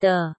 The